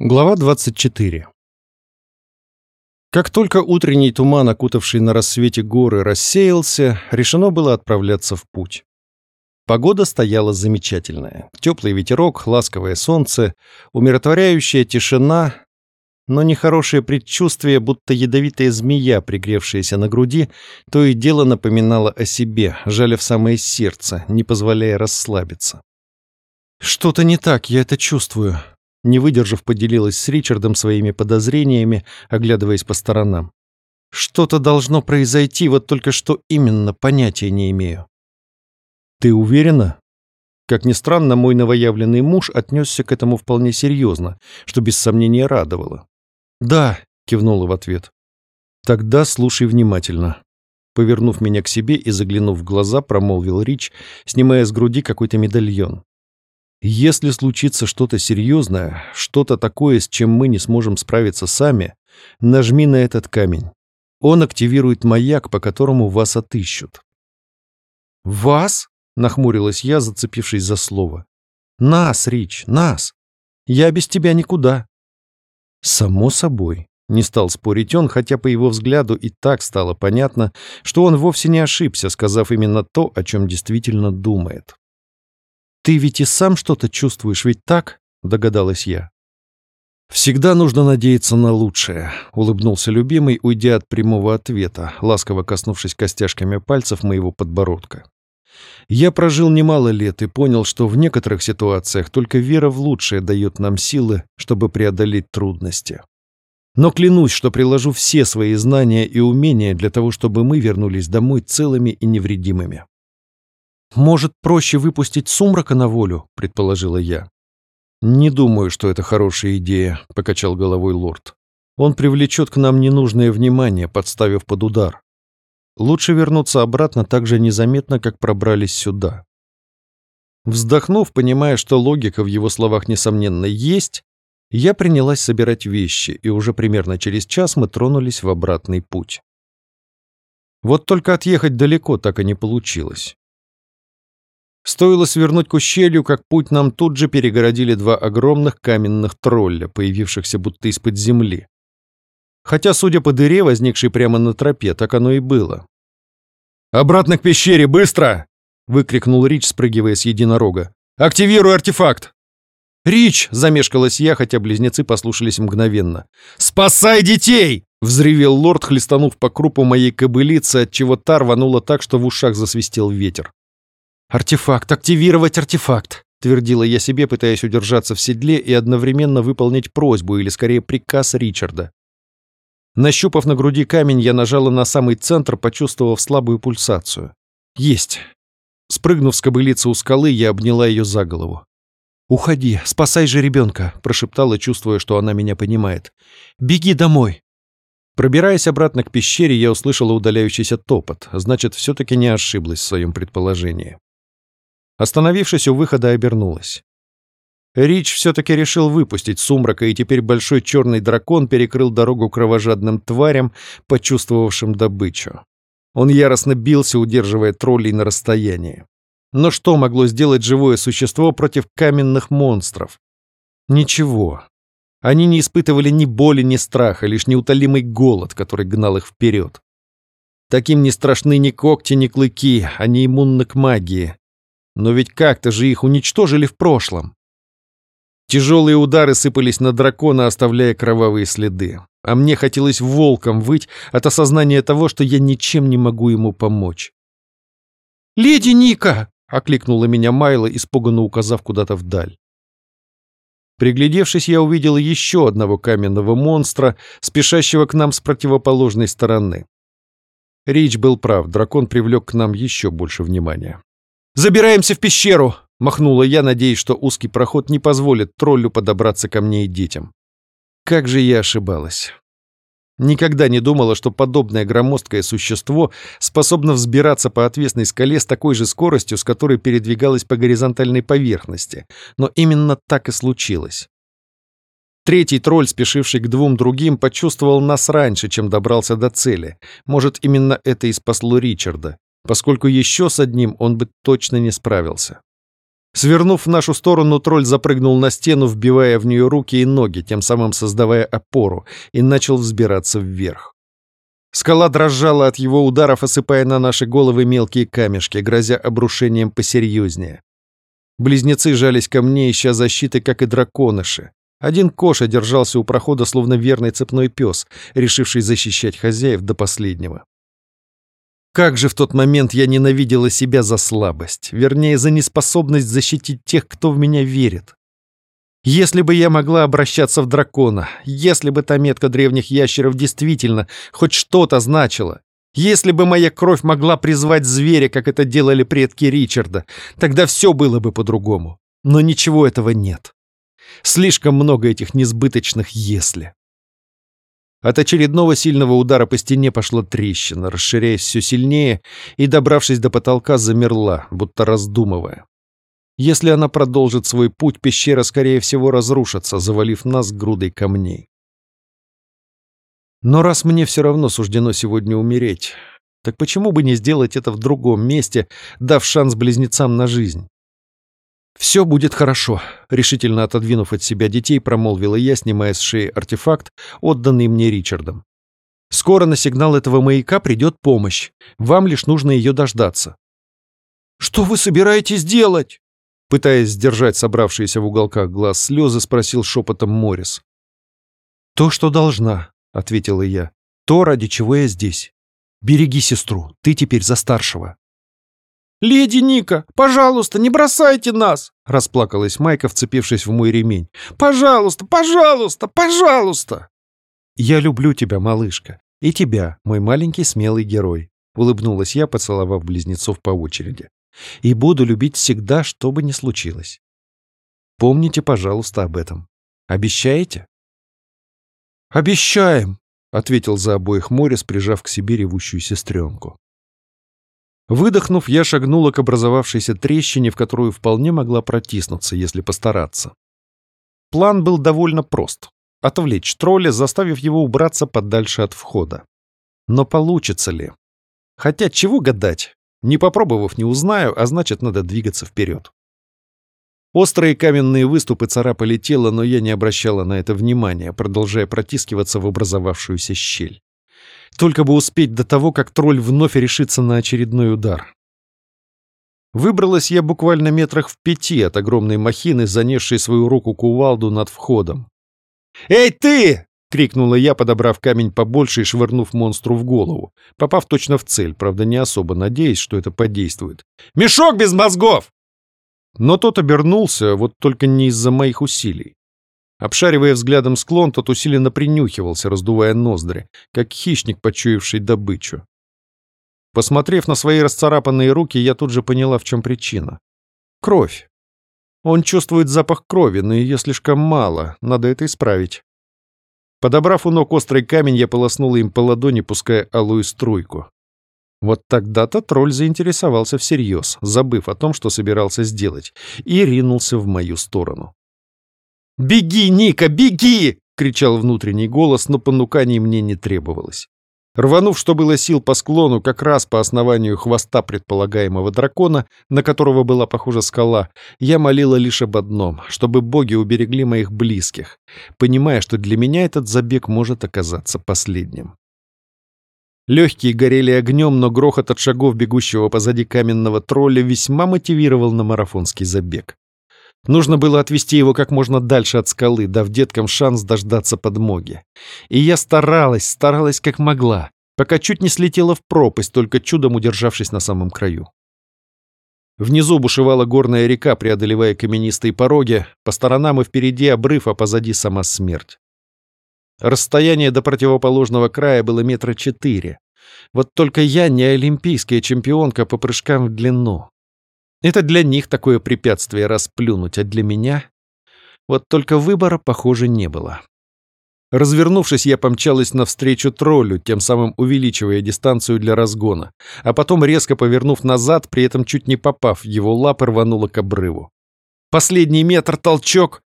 Глава 24 Как только утренний туман, окутавший на рассвете горы, рассеялся, решено было отправляться в путь. Погода стояла замечательная. Теплый ветерок, ласковое солнце, умиротворяющая тишина, но нехорошее предчувствие, будто ядовитая змея, пригревшаяся на груди, то и дело напоминало о себе, жаля в самое сердце, не позволяя расслабиться. «Что-то не так, я это чувствую», не выдержав, поделилась с Ричардом своими подозрениями, оглядываясь по сторонам. «Что-то должно произойти, вот только что именно, понятия не имею». «Ты уверена?» Как ни странно, мой новоявленный муж отнесся к этому вполне серьезно, что без сомнения радовало. «Да», — кивнула в ответ. «Тогда слушай внимательно». Повернув меня к себе и заглянув в глаза, промолвил Рич, снимая с груди какой-то медальон. Если случится что-то серьезное, что-то такое, с чем мы не сможем справиться сами, нажми на этот камень. Он активирует маяк, по которому вас отыщут. «Вас?» — нахмурилась я, зацепившись за слово. «Нас, Рич, нас! Я без тебя никуда!» «Само собой», — не стал спорить он, хотя по его взгляду и так стало понятно, что он вовсе не ошибся, сказав именно то, о чем действительно думает. «Ты ведь и сам что-то чувствуешь, ведь так?» — догадалась я. «Всегда нужно надеяться на лучшее», — улыбнулся любимый, уйдя от прямого ответа, ласково коснувшись костяшками пальцев моего подбородка. «Я прожил немало лет и понял, что в некоторых ситуациях только вера в лучшее дает нам силы, чтобы преодолеть трудности. Но клянусь, что приложу все свои знания и умения для того, чтобы мы вернулись домой целыми и невредимыми. «Может, проще выпустить сумрака на волю?» — предположила я. «Не думаю, что это хорошая идея», — покачал головой лорд. «Он привлечет к нам ненужное внимание, подставив под удар. Лучше вернуться обратно так же незаметно, как пробрались сюда». Вздохнув, понимая, что логика в его словах, несомненно, есть, я принялась собирать вещи, и уже примерно через час мы тронулись в обратный путь. Вот только отъехать далеко так и не получилось. Стоило свернуть к ущелью, как путь нам тут же перегородили два огромных каменных тролля, появившихся будто из-под земли. Хотя, судя по дыре, возникшей прямо на тропе, так оно и было. «Обратно к пещере, быстро!» — выкрикнул Рич, спрыгивая с единорога. «Активируй артефакт!» «Рич!» — замешкалась я, хотя близнецы послушались мгновенно. «Спасай детей!» — взревел лорд, хлестанув по крупу моей кобылицы, отчего та рванула так, что в ушах засвистел ветер. «Артефакт! Активировать артефакт!» — твердила я себе, пытаясь удержаться в седле и одновременно выполнить просьбу или, скорее, приказ Ричарда. Нащупав на груди камень, я нажала на самый центр, почувствовав слабую пульсацию. «Есть!» Спрыгнув с кобылицы у скалы, я обняла ее за голову. «Уходи, спасай же ребенка», — прошептала, чувствуя, что она меня понимает. «Беги домой!» Пробираясь обратно к пещере, я услышала удаляющийся топот, значит, все-таки не ошиблась в своем предположении. Остановившись у выхода, обернулась. Рич все-таки решил выпустить сумрака, и теперь большой черный дракон перекрыл дорогу кровожадным тварям, почувствовавшим добычу. Он яростно бился, удерживая троллей на расстоянии. Но что могло сделать живое существо против каменных монстров? Ничего. Они не испытывали ни боли, ни страха, лишь неутолимый голод, который гнал их вперед. Таким не страшны ни когти, ни клыки, они иммунны к магии, но ведь как-то же их уничтожили в прошлом. Тяжелые удары сыпались на дракона, оставляя кровавые следы. А мне хотелось волком выть от осознания того, что я ничем не могу ему помочь. «Леди Ника!» — окликнула меня Майла, испуганно указав куда-то вдаль. Приглядевшись, я увидел еще одного каменного монстра, спешащего к нам с противоположной стороны. Рич был прав, дракон привлек к нам еще больше внимания. «Забираемся в пещеру!» — махнула я, надеясь, что узкий проход не позволит троллю подобраться ко мне и детям. Как же я ошибалась. Никогда не думала, что подобное громоздкое существо способно взбираться по отвесной скале с такой же скоростью, с которой передвигалось по горизонтальной поверхности. Но именно так и случилось. Третий тролль, спешивший к двум другим, почувствовал нас раньше, чем добрался до цели. Может, именно это и спасло Ричарда поскольку еще с одним он бы точно не справился. Свернув в нашу сторону, тролль запрыгнул на стену, вбивая в нее руки и ноги, тем самым создавая опору, и начал взбираться вверх. Скала дрожала от его ударов, осыпая на наши головы мелкие камешки, грозя обрушением посерьезнее. Близнецы жались ко мне, ища защиты, как и драконыши. Один Коша держался у прохода, словно верный цепной пес, решивший защищать хозяев до последнего. Как же в тот момент я ненавидела себя за слабость, вернее, за неспособность защитить тех, кто в меня верит. Если бы я могла обращаться в дракона, если бы та метка древних ящеров действительно хоть что-то значила, если бы моя кровь могла призвать зверя, как это делали предки Ричарда, тогда все было бы по-другому. Но ничего этого нет. Слишком много этих несбыточных «если». От очередного сильного удара по стене пошла трещина, расширяясь все сильнее, и, добравшись до потолка, замерла, будто раздумывая. Если она продолжит свой путь, пещера, скорее всего, разрушится, завалив нас грудой камней. Но раз мне все равно суждено сегодня умереть, так почему бы не сделать это в другом месте, дав шанс близнецам на жизнь? «Все будет хорошо», — решительно отодвинув от себя детей, промолвила я, снимая с шеи артефакт, отданный мне Ричардом. «Скоро на сигнал этого маяка придет помощь. Вам лишь нужно ее дождаться». «Что вы собираетесь делать?» Пытаясь сдержать собравшиеся в уголках глаз слезы, спросил шепотом Морис. «То, что должна», — ответила я. «То, ради чего я здесь. Береги сестру, ты теперь за старшего». «Леди Ника, пожалуйста, не бросайте нас!» — расплакалась Майка, вцепившись в мой ремень. «Пожалуйста, пожалуйста, пожалуйста!» «Я люблю тебя, малышка, и тебя, мой маленький смелый герой», — улыбнулась я, поцеловав близнецов по очереди. «И буду любить всегда, что бы ни случилось. Помните, пожалуйста, об этом. Обещаете?» «Обещаем!» — ответил за обоих Морис, прижав к себе ревущую сестренку. Выдохнув, я шагнула к образовавшейся трещине, в которую вполне могла протиснуться, если постараться. План был довольно прост — отвлечь тролля, заставив его убраться подальше от входа. Но получится ли? Хотя чего гадать? Не попробовав, не узнаю, а значит, надо двигаться вперед. Острые каменные выступы царапали тело, но я не обращала на это внимания, продолжая протискиваться в образовавшуюся щель. Только бы успеть до того, как тролль вновь решится на очередной удар. Выбралась я буквально метрах в пяти от огромной махины, занесшей свою руку кувалду над входом. «Эй, ты!» — крикнула я, подобрав камень побольше и швырнув монстру в голову, попав точно в цель, правда, не особо надеясь, что это подействует. «Мешок без мозгов!» Но тот обернулся, вот только не из-за моих усилий. Обшаривая взглядом склон, тот усиленно принюхивался, раздувая ноздри, как хищник, почуявший добычу. Посмотрев на свои расцарапанные руки, я тут же поняла, в чем причина. Кровь. Он чувствует запах крови, но ее слишком мало, надо это исправить. Подобрав у ног острый камень, я полоснула им по ладони, пуская алую струйку. Вот тогда-то тролль заинтересовался всерьез, забыв о том, что собирался сделать, и ринулся в мою сторону. «Беги, Ника, беги!» — кричал внутренний голос, но понуканий мне не требовалось. Рванув, что было сил по склону, как раз по основанию хвоста предполагаемого дракона, на которого была похожа скала, я молила лишь об одном, чтобы боги уберегли моих близких, понимая, что для меня этот забег может оказаться последним. Легкие горели огнем, но грохот от шагов бегущего позади каменного тролля весьма мотивировал на марафонский забег. Нужно было отвести его как можно дальше от скалы, дав деткам шанс дождаться подмоги. И я старалась, старалась как могла, пока чуть не слетела в пропасть, только чудом удержавшись на самом краю. Внизу бушевала горная река, преодолевая каменистые пороги, по сторонам и впереди обрыв, а позади сама смерть. Расстояние до противоположного края было метра четыре. Вот только я не олимпийская чемпионка по прыжкам в длину. Это для них такое препятствие расплюнуть, а для меня... Вот только выбора, похоже, не было. Развернувшись, я помчалась навстречу троллю, тем самым увеличивая дистанцию для разгона, а потом, резко повернув назад, при этом чуть не попав, его лапы рвануло к обрыву. Последний метр толчок,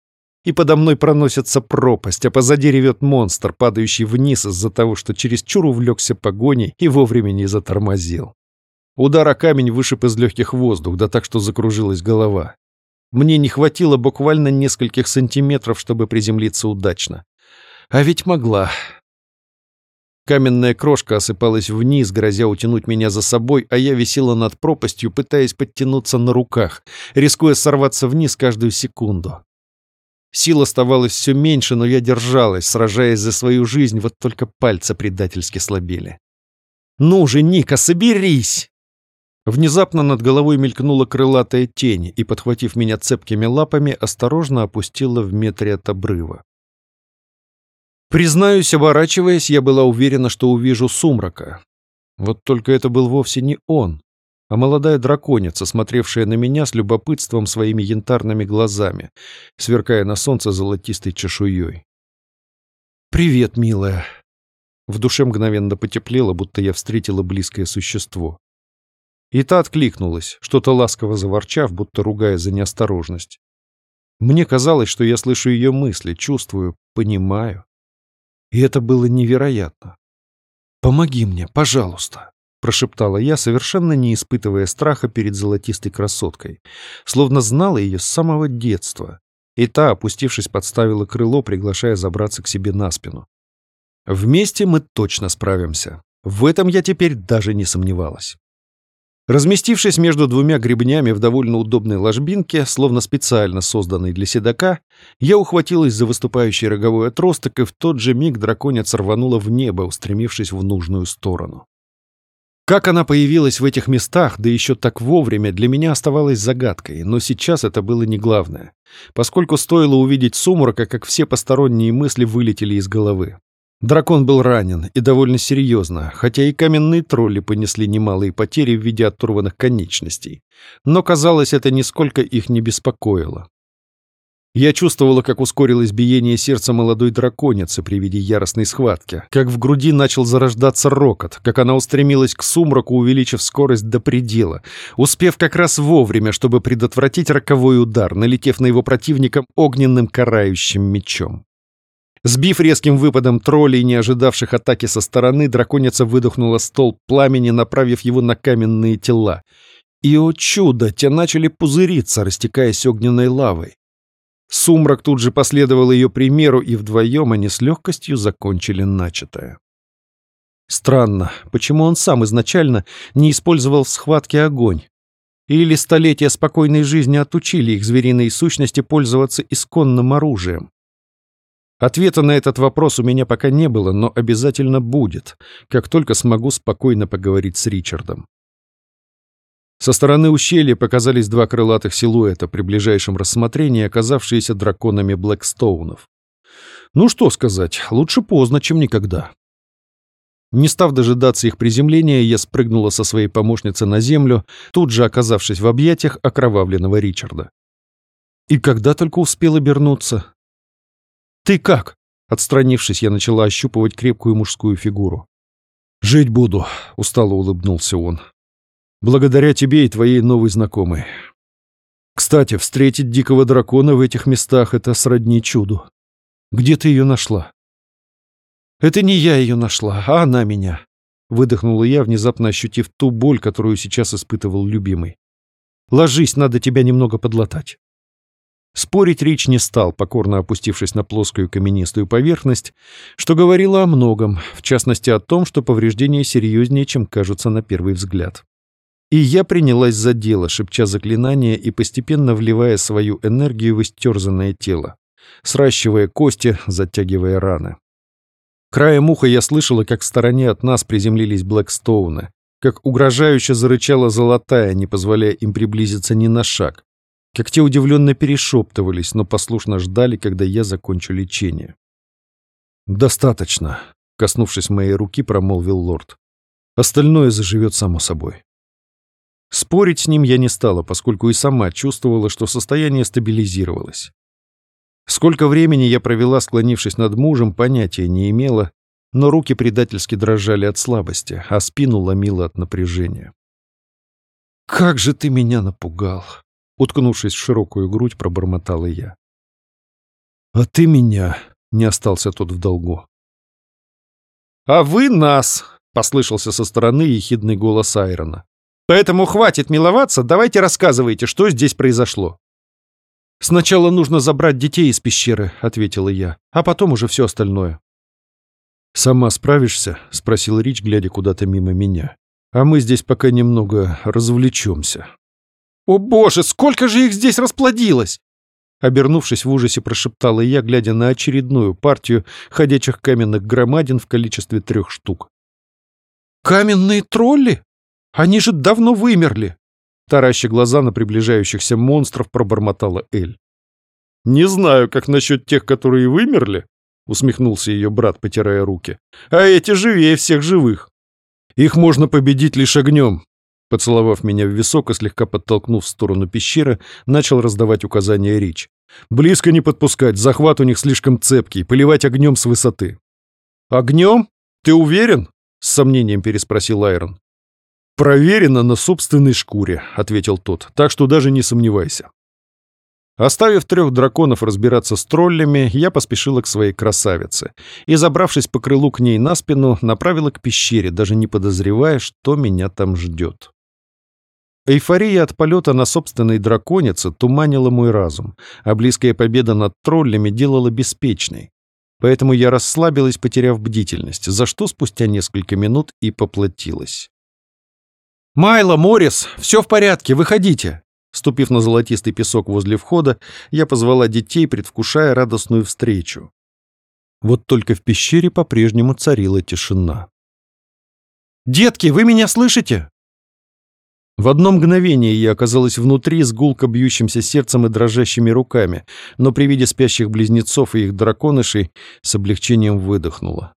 и подо мной проносится пропасть, а позади ревет монстр, падающий вниз из-за того, что чересчур увлекся погоней и вовремя не затормозил. Удар о камень вышиб из легких воздух, да так, что закружилась голова. Мне не хватило буквально нескольких сантиметров, чтобы приземлиться удачно. А ведь могла. Каменная крошка осыпалась вниз, грозя утянуть меня за собой, а я висела над пропастью, пытаясь подтянуться на руках, рискуя сорваться вниз каждую секунду. Сил оставалось все меньше, но я держалась, сражаясь за свою жизнь, вот только пальцы предательски слабели. «Ну же, Ника, соберись!» Внезапно над головой мелькнула крылатая тень и, подхватив меня цепкими лапами, осторожно опустила в метре от обрыва. Признаюсь, оборачиваясь, я была уверена, что увижу сумрака. Вот только это был вовсе не он, а молодая драконица, смотревшая на меня с любопытством своими янтарными глазами, сверкая на солнце золотистой чешуей. «Привет, милая!» В душе мгновенно потеплело, будто я встретила близкое существо. И та откликнулась, что-то ласково заворчав, будто ругая за неосторожность. Мне казалось, что я слышу ее мысли, чувствую, понимаю. И это было невероятно. «Помоги мне, пожалуйста», — прошептала я, совершенно не испытывая страха перед золотистой красоткой, словно знала ее с самого детства. И та, опустившись, подставила крыло, приглашая забраться к себе на спину. Вместе мы точно справимся. В этом я теперь даже не сомневалась. Разместившись между двумя гребнями в довольно удобной ложбинке, словно специально созданной для седока, я ухватилась за выступающий роговой отросток, и в тот же миг драконец рванула в небо, устремившись в нужную сторону. Как она появилась в этих местах, да еще так вовремя, для меня оставалось загадкой, но сейчас это было не главное, поскольку стоило увидеть сумрака, как все посторонние мысли вылетели из головы. Дракон был ранен, и довольно серьезно, хотя и каменные тролли понесли немалые потери в виде оторванных конечностей. Но, казалось, это нисколько их не беспокоило. Я чувствовала, как ускорилось биение сердца молодой драконицы при виде яростной схватки, как в груди начал зарождаться рокот, как она устремилась к сумраку, увеличив скорость до предела, успев как раз вовремя, чтобы предотвратить роковой удар, налетев на его противника огненным карающим мечом. Сбив резким выпадом троллей, не ожидавших атаки со стороны, драконица выдохнула столб пламени, направив его на каменные тела. И, о чудо, те начали пузыриться, растекаясь огненной лавой. Сумрак тут же последовал ее примеру, и вдвоем они с легкостью закончили начатое. Странно, почему он сам изначально не использовал в схватке огонь? Или столетия спокойной жизни отучили их звериные сущности пользоваться исконным оружием? Ответа на этот вопрос у меня пока не было, но обязательно будет, как только смогу спокойно поговорить с Ричардом. Со стороны ущелья показались два крылатых силуэта, при ближайшем рассмотрении оказавшиеся драконами Блэкстоунов. Ну что сказать, лучше поздно, чем никогда. Не став дожидаться их приземления, я спрыгнула со своей помощницы на землю, тут же оказавшись в объятиях окровавленного Ричарда. И когда только успел обернуться, «Ты как?» Отстранившись, я начала ощупывать крепкую мужскую фигуру. «Жить буду», — устало улыбнулся он. «Благодаря тебе и твоей новой знакомой. Кстати, встретить дикого дракона в этих местах — это сродни чуду. Где ты ее нашла?» «Это не я ее нашла, а она меня», — выдохнула я, внезапно ощутив ту боль, которую сейчас испытывал любимый. «Ложись, надо тебя немного подлатать». Спорить Рич не стал, покорно опустившись на плоскую каменистую поверхность, что говорило о многом, в частности о том, что повреждения серьезнее, чем кажутся на первый взгляд. И я принялась за дело, шепча заклинания и постепенно вливая свою энергию в истерзанное тело, сращивая кости, затягивая раны. Краем уха я слышала, как в стороне от нас приземлились Блэкстоуны, как угрожающе зарычала золотая, не позволяя им приблизиться ни на шаг, как те удивленно перешептывались, но послушно ждали, когда я закончу лечение. «Достаточно», — коснувшись моей руки, промолвил лорд. «Остальное заживет само собой». Спорить с ним я не стала, поскольку и сама чувствовала, что состояние стабилизировалось. Сколько времени я провела, склонившись над мужем, понятия не имела, но руки предательски дрожали от слабости, а спину ломило от напряжения. «Как же ты меня напугал!» Уткнувшись в широкую грудь, пробормотала я. «А ты меня!» — не остался тот в долгу. «А вы нас!» — послышался со стороны ехидный голос Айрона. «Поэтому хватит миловаться, давайте рассказывайте, что здесь произошло». «Сначала нужно забрать детей из пещеры», — ответила я, «а потом уже все остальное». «Сама справишься?» — спросил Рич, глядя куда-то мимо меня. «А мы здесь пока немного развлечемся». «О боже, сколько же их здесь расплодилось!» Обернувшись в ужасе, прошептала я, глядя на очередную партию ходячих каменных громадин в количестве трех штук. «Каменные тролли? Они же давно вымерли!» Тараща глаза на приближающихся монстров, пробормотала Эль. «Не знаю, как насчет тех, которые вымерли», — усмехнулся ее брат, потирая руки. «А эти живее всех живых. Их можно победить лишь огнем, Поцеловав меня в висок и слегка подтолкнув в сторону пещеры, начал раздавать указания Рич. «Близко не подпускать, захват у них слишком цепкий, поливать огнем с высоты». «Огнем? Ты уверен?» — с сомнением переспросил Айрон. «Проверено на собственной шкуре», — ответил тот, — «так что даже не сомневайся». Оставив трех драконов разбираться с троллями, я поспешила к своей красавице и, забравшись по крылу к ней на спину, направила к пещере, даже не подозревая, что меня там ждет. Эйфория от полета на собственной драконице туманила мой разум, а близкая победа над троллями делала беспечной. Поэтому я расслабилась, потеряв бдительность, за что спустя несколько минут и поплатилась. «Майло, Моррис, все в порядке, выходите!» Ступив на золотистый песок возле входа, я позвала детей, предвкушая радостную встречу. Вот только в пещере по-прежнему царила тишина. «Детки, вы меня слышите?» В одно мгновение я оказалась внутри с гулко бьющимся сердцем и дрожащими руками, но при виде спящих близнецов и их драконышей с облегчением выдохнула.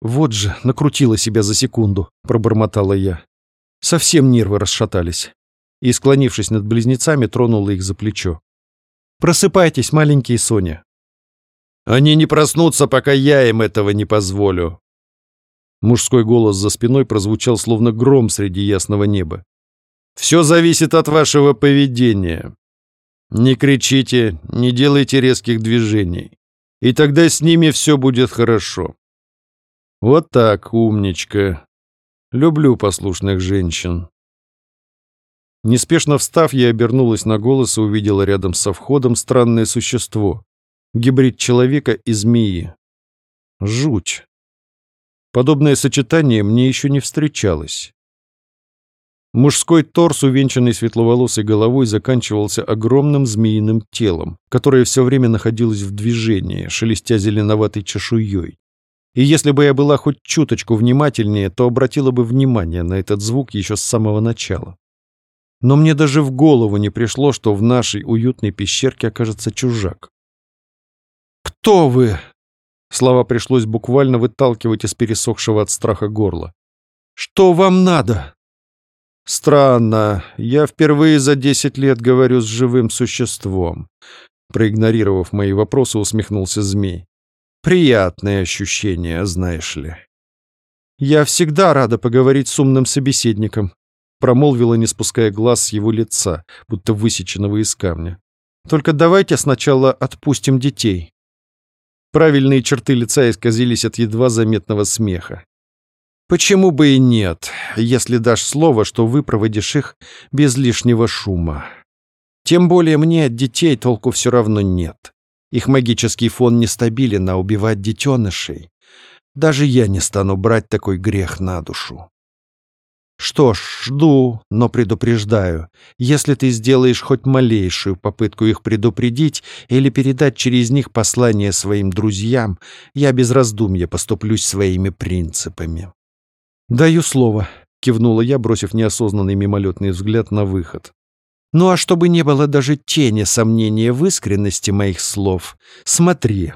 «Вот же, накрутила себя за секунду», — пробормотала я. Совсем нервы расшатались. И, склонившись над близнецами, тронула их за плечо. «Просыпайтесь, маленькие Соня». «Они не проснутся, пока я им этого не позволю», Мужской голос за спиной прозвучал словно гром среди ясного неба. «Все зависит от вашего поведения. Не кричите, не делайте резких движений, и тогда с ними все будет хорошо. Вот так, умничка. Люблю послушных женщин». Неспешно встав, я обернулась на голос и увидела рядом со входом странное существо. Гибрид человека и змеи. Жуть. Подобное сочетание мне еще не встречалось. Мужской торс, увенчанный светловолосой головой, заканчивался огромным змеиным телом, которое все время находилось в движении, шелестя зеленоватой чешуей. И если бы я была хоть чуточку внимательнее, то обратила бы внимание на этот звук еще с самого начала. Но мне даже в голову не пришло, что в нашей уютной пещерке окажется чужак. «Кто вы?» Слова пришлось буквально выталкивать из пересохшего от страха горла. «Что вам надо?» «Странно. Я впервые за десять лет говорю с живым существом». Проигнорировав мои вопросы, усмехнулся змей. «Приятное ощущение, знаешь ли». «Я всегда рада поговорить с умным собеседником», промолвила, не спуская глаз с его лица, будто высеченного из камня. «Только давайте сначала отпустим детей». Правильные черты лица исказились от едва заметного смеха. «Почему бы и нет, если дашь слово, что выпроводишь их без лишнего шума? Тем более мне от детей толку все равно нет. Их магический фон нестабилен, а убивать детенышей. Даже я не стану брать такой грех на душу. Что ж, жду, но предупреждаю. Если ты сделаешь хоть малейшую попытку их предупредить или передать через них послание своим друзьям, я без раздумья поступлюсь своими принципами. «Даю слово», — кивнула я, бросив неосознанный мимолетный взгляд на выход. «Ну а чтобы не было даже тени сомнения в искренности моих слов, смотри».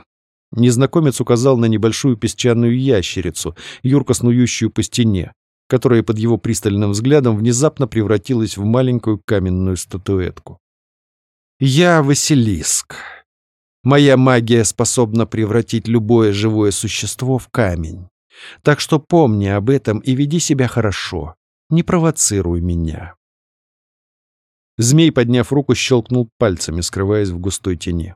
Незнакомец указал на небольшую песчаную ящерицу, юрко снующую по стене которая под его пристальным взглядом внезапно превратилась в маленькую каменную статуэтку. «Я Василиск. Моя магия способна превратить любое живое существо в камень. Так что помни об этом и веди себя хорошо. Не провоцируй меня». Змей, подняв руку, щелкнул пальцами, скрываясь в густой тени.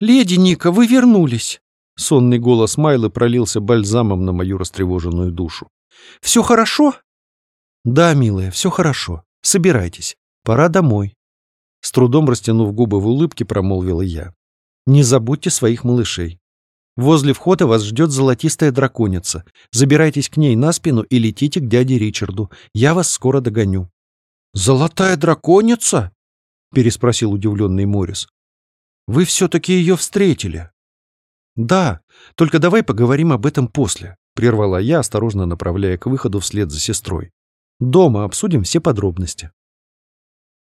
«Леди Ника, вы вернулись!» Сонный голос Майлы пролился бальзамом на мою растревоженную душу. Все хорошо?» «Да, милая, все хорошо. Собирайтесь. Пора домой». С трудом растянув губы в улыбке, промолвила я. «Не забудьте своих малышей. Возле входа вас ждет золотистая драконица. Забирайтесь к ней на спину и летите к дяде Ричарду. Я вас скоро догоню». «Золотая драконица?» — переспросил удивленный Морис. «Вы все-таки ее встретили?» «Да, только давай поговорим об этом после», — прервала я, осторожно направляя к выходу вслед за сестрой. «Дома обсудим все подробности».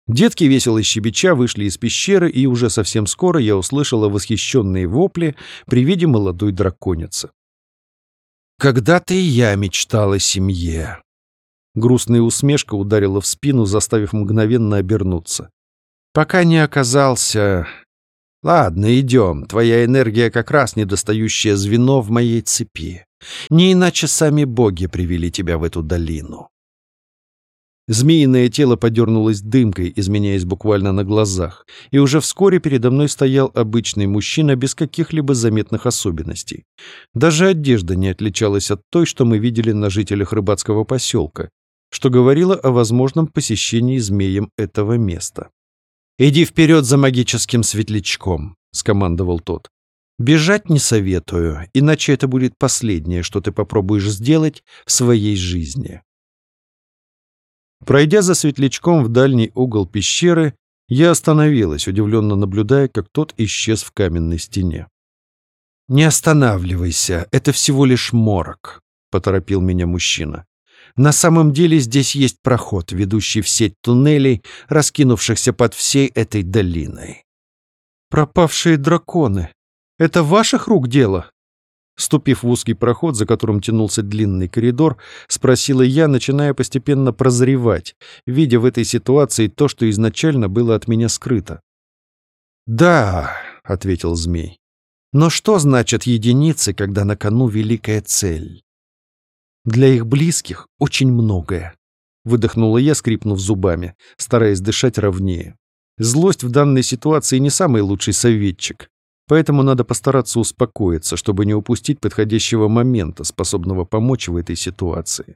Детки весело щебеча вышли из пещеры, и уже совсем скоро я услышала восхищенные вопли при виде молодой драконицы. «Когда-то и я мечтала о семье». Грустная усмешка ударила в спину, заставив мгновенно обернуться. «Пока не оказался...» «Ладно, идем. Твоя энергия как раз недостающее звено в моей цепи. Не иначе сами боги привели тебя в эту долину». Змеиное тело подернулось дымкой, изменяясь буквально на глазах, и уже вскоре передо мной стоял обычный мужчина без каких-либо заметных особенностей. Даже одежда не отличалась от той, что мы видели на жителях рыбацкого поселка, что говорило о возможном посещении змеем этого места. «Иди вперед за магическим светлячком», — скомандовал тот. «Бежать не советую, иначе это будет последнее, что ты попробуешь сделать в своей жизни». Пройдя за светлячком в дальний угол пещеры, я остановилась, удивленно наблюдая, как тот исчез в каменной стене. «Не останавливайся, это всего лишь морок», — поторопил меня мужчина. «На самом деле здесь есть проход, ведущий в сеть туннелей, раскинувшихся под всей этой долиной». «Пропавшие драконы! Это ваших рук дело?» Ступив в узкий проход, за которым тянулся длинный коридор, спросила я, начиная постепенно прозревать, видя в этой ситуации то, что изначально было от меня скрыто. «Да», — ответил змей, — «но что значит единицы, когда на кону великая цель?» «Для их близких очень многое», — выдохнула я, скрипнув зубами, стараясь дышать ровнее. Злость в данной ситуации не самый лучший советчик. Поэтому надо постараться успокоиться, чтобы не упустить подходящего момента, способного помочь в этой ситуации.